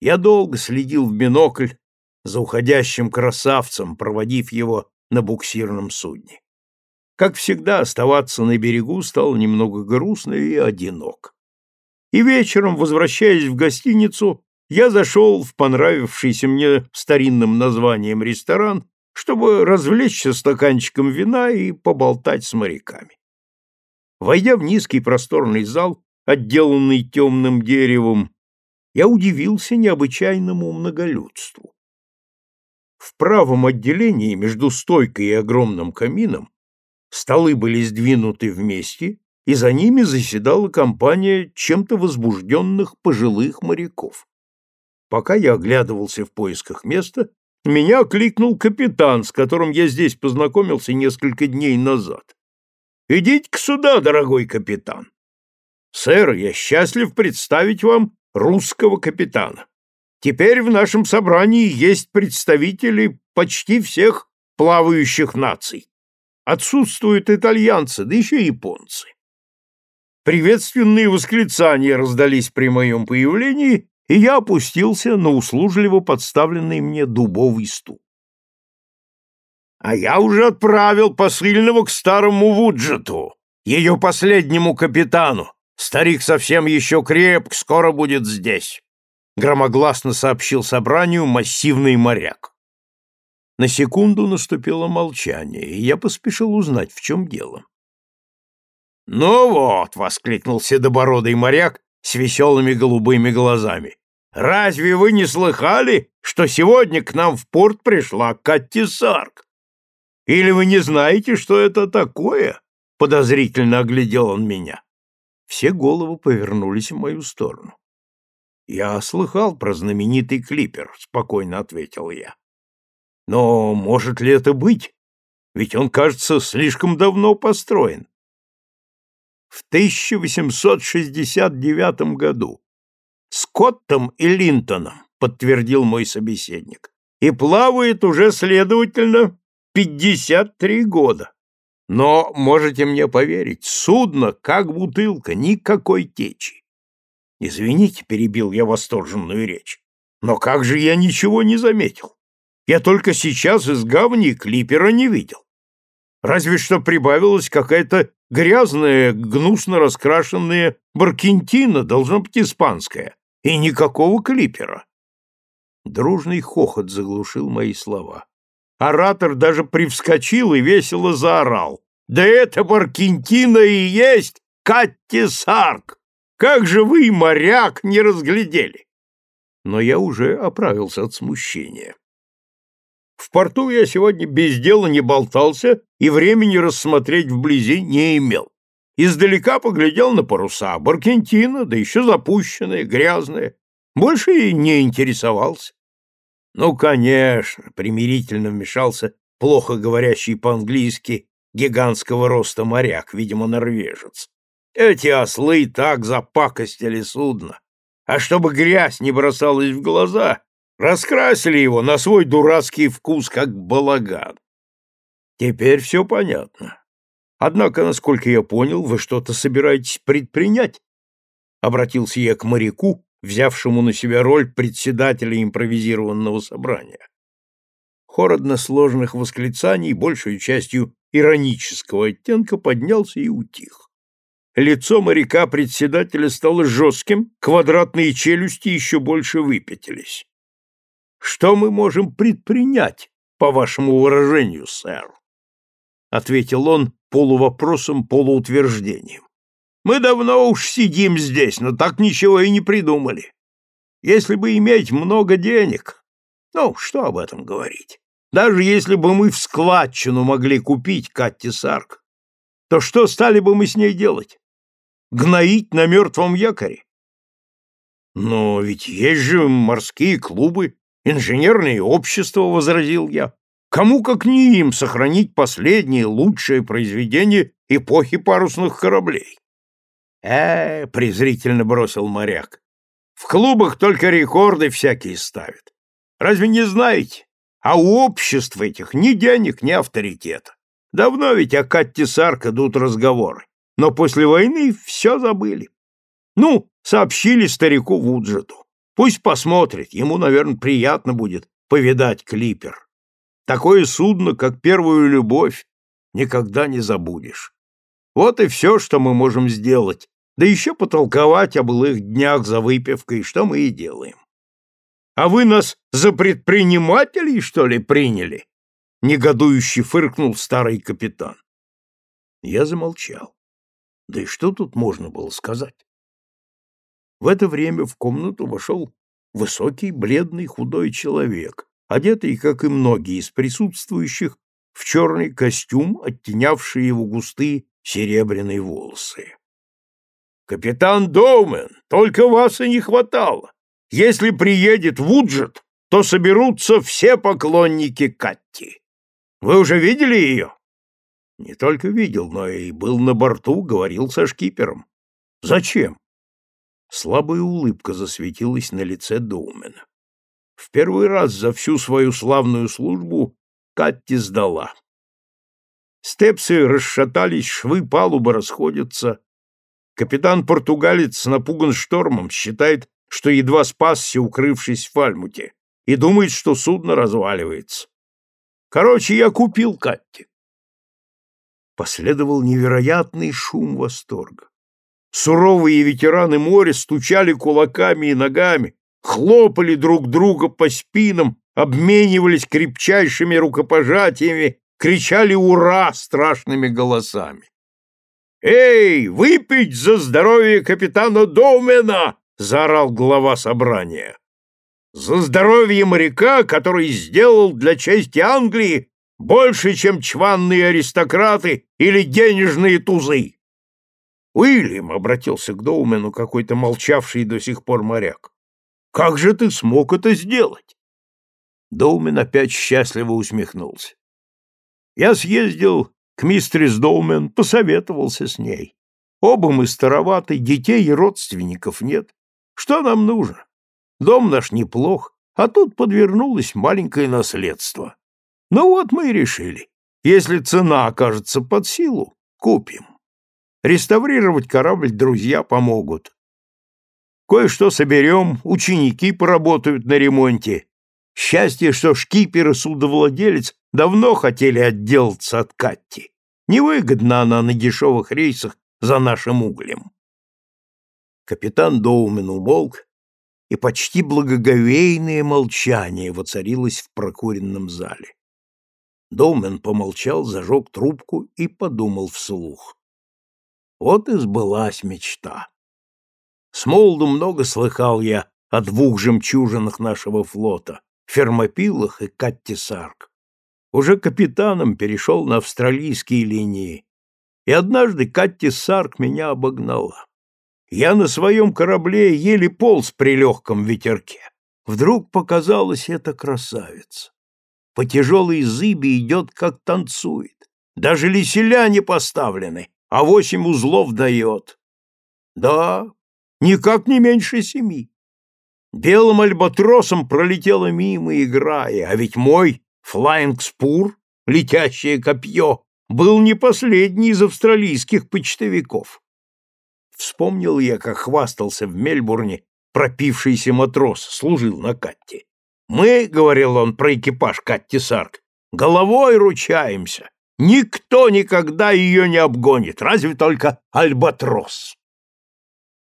Я долго следил в бинокль за уходящим красавцем, проводив его на буксирном судне. Как всегда, оставаться на берегу стало немного грустно и одинок. И вечером, возвращаясь в гостиницу, я зашел в понравившийся мне старинным названием ресторан, чтобы развлечься стаканчиком вина и поболтать с моряками. Войдя в низкий просторный зал, отделанный темным деревом, я удивился необычайному многолюдству. В правом отделении между стойкой и огромным камином столы были сдвинуты вместе, и за ними заседала компания чем-то возбужденных пожилых моряков. Пока я оглядывался в поисках места, меня окликнул капитан, с которым я здесь познакомился несколько дней назад. «Идите-ка сюда, дорогой капитан!» «Сэр, я счастлив представить вам русского капитана. Теперь в нашем собрании есть представители почти всех плавающих наций. Отсутствуют итальянцы, да еще японцы. Приветственные восклицания раздались при моем появлении, и я опустился на услужливо подставленный мне дубовый стул. А я уже отправил посыльного к старому Вуджету, ее последнему капитану. Старик совсем еще крепк, скоро будет здесь громогласно сообщил собранию массивный моряк. На секунду наступило молчание, и я поспешил узнать, в чем дело. «Ну вот!» — воскликнул седобородый моряк с веселыми голубыми глазами. «Разве вы не слыхали, что сегодня к нам в порт пришла Катти Сарк? Или вы не знаете, что это такое?» — подозрительно оглядел он меня. Все головы повернулись в мою сторону. «Я слыхал про знаменитый клипер», — спокойно ответил я. «Но может ли это быть? Ведь он, кажется, слишком давно построен». В 1869 году Скоттом и Линтоном, подтвердил мой собеседник, и плавает уже, следовательно, 53 года. Но, можете мне поверить, судно, как бутылка, никакой течи. Извините, перебил я восторженную речь. Но как же я ничего не заметил? Я только сейчас из гавани клипера не видел. Разве что прибавилась какая-то грязная, гнусно раскрашенная баркентина, должно быть испанская, и никакого клипера. Дружный хохот заглушил мои слова. Оратор даже привскочил и весело заорал. «Да это Баркентина и есть Катти Сарк!» Как же вы, моряк, не разглядели? Но я уже оправился от смущения. В порту я сегодня без дела не болтался и времени рассмотреть вблизи не имел. Издалека поглядел на паруса, Баркентина, да еще запущенная, грязная. Больше и не интересовался. Ну, конечно, примирительно вмешался плохо говорящий по-английски гигантского роста моряк, видимо, норвежец. Эти ослы так запакостили судно. А чтобы грязь не бросалась в глаза, раскрасили его на свой дурацкий вкус, как балаган. Теперь все понятно. Однако, насколько я понял, вы что-то собираетесь предпринять? Обратился я к моряку, взявшему на себя роль председателя импровизированного собрания. Хор односложных восклицаний, большей частью иронического оттенка, поднялся и утих. Лицо моряка-председателя стало жестким, квадратные челюсти еще больше выпятились. «Что мы можем предпринять, по вашему выражению, сэр?» — ответил он полувопросом, полуутверждением. «Мы давно уж сидим здесь, но так ничего и не придумали. Если бы иметь много денег, ну, что об этом говорить? Даже если бы мы в складчину могли купить Катти Сарк, то что стали бы мы с ней делать? Гноить на мертвом якоре? Но ведь есть же морские клубы, инженерные общества, — возразил я. Кому, как не им, сохранить последние лучшие произведения эпохи парусных кораблей? Э, презрительно бросил моряк. В клубах только рекорды всякие ставят. Разве не знаете? А у обществ этих ни денег, ни авторитета. Давно ведь о Катте Сарк идут разговоры но после войны все забыли. Ну, сообщили старику Вуджету. Пусть посмотрит, ему, наверное, приятно будет повидать клипер. Такое судно, как первую любовь, никогда не забудешь. Вот и все, что мы можем сделать, да еще потолковать о былых днях за выпивкой, что мы и делаем. А вы нас за предпринимателей, что ли, приняли? Негодующе фыркнул старый капитан. Я замолчал. Да и что тут можно было сказать? В это время в комнату вошел высокий, бледный, худой человек, одетый, как и многие из присутствующих, в черный костюм, оттенявший его густые серебряные волосы. «Капитан Доумен, только вас и не хватало. Если приедет Вуджет, то соберутся все поклонники Катти. Вы уже видели ее?» «Не только видел, но и был на борту, говорил со шкипером. Зачем?» Слабая улыбка засветилась на лице Доумена. В первый раз за всю свою славную службу Катти сдала. Степсы расшатались, швы палубы расходятся. Капитан-португалец напуган штормом, считает, что едва спасся, укрывшись в Фальмуте, и думает, что судно разваливается. Короче, я купил Катти. Последовал невероятный шум восторга. Суровые ветераны моря стучали кулаками и ногами, хлопали друг друга по спинам, обменивались крепчайшими рукопожатиями, кричали «Ура!» страшными голосами. «Эй, выпить за здоровье капитана Домена!» — заорал глава собрания. «За здоровье моряка, который сделал для чести Англии больше, чем чванные аристократы или денежные тузы!» Уильям обратился к Доумену какой-то молчавший до сих пор моряк. Как же ты смог это сделать? Доумен опять счастливо усмехнулся. Я съездил к мистерис Доумен, посоветовался с ней. Оба мы староваты, детей и родственников нет. Что нам нужно? Дом наш неплох, а тут подвернулось маленькое наследство. Ну вот мы и решили. Если цена окажется под силу, купим. Реставрировать корабль друзья помогут. Кое-что соберем, ученики поработают на ремонте. Счастье, что шкипер и судовладелец давно хотели отделаться от Катти. Невыгодна она на дешевых рейсах за нашим углем. Капитан Доумен умолк, и почти благоговейное молчание воцарилось в прокуренном зале. Доумен помолчал, зажег трубку и подумал вслух. Вот и сбылась мечта. С молоду много слыхал я о двух жемчужинах нашего флота — Фермопилах и Катти Сарк. Уже капитаном перешел на австралийские линии, и однажды Катти Сарк меня обогнала. Я на своем корабле еле полз при легком ветерке. Вдруг показалась эта красавица. По тяжелой зыбе идет, как танцует. Даже леселя не поставлены, а восемь узлов дает. Да, никак не меньше семи. Белым альбатросом пролетела мимо, играя, а ведь мой флайинг-спур, летящее копье, был не последний из австралийских почтовиков. Вспомнил я, как хвастался в Мельбурне пропившийся матрос, служил на Катте. Мы, — говорил он про экипаж Катти Сарк, — головой ручаемся, Никто никогда ее не обгонит, разве только альбатрос.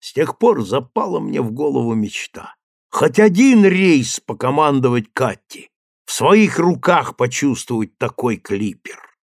С тех пор запала мне в голову мечта. Хоть один рейс покомандовать Катти, в своих руках почувствовать такой клипер.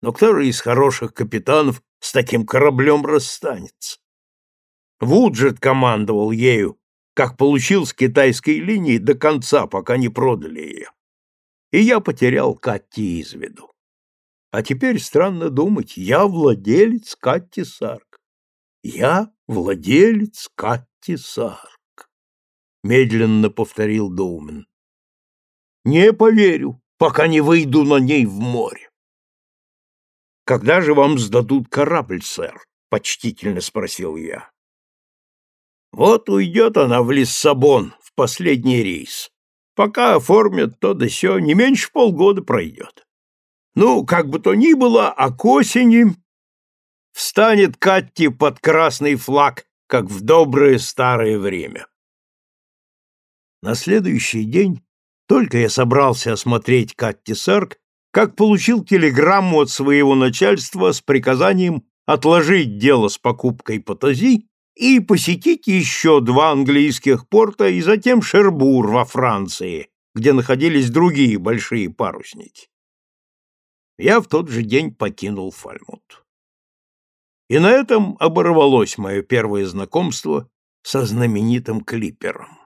Но кто же из хороших капитанов с таким кораблем расстанется? Вуджет командовал ею, как получил с китайской линии до конца, пока не продали ее. И я потерял Катти из виду. А теперь, странно думать, я владелец Катти Сарк. Я владелец Катти Сарк. Медленно повторил Доумен. Не поверю, пока не выйду на ней в море. Когда же вам сдадут корабль, сэр? Почтительно спросил я. Вот уйдет она в Лиссабон в последний рейс. Пока оформят то да сё, не меньше полгода пройдет. Ну, как бы то ни было, а к осени встанет Катти под красный флаг, как в доброе старое время. На следующий день только я собрался осмотреть Катти Сарк, как получил телеграмму от своего начальства с приказанием отложить дело с покупкой Патази и посетить еще два английских порта и затем Шербур во Франции, где находились другие большие парусники. Я в тот же день покинул Фальмут. И на этом оборвалось мое первое знакомство со знаменитым клипером.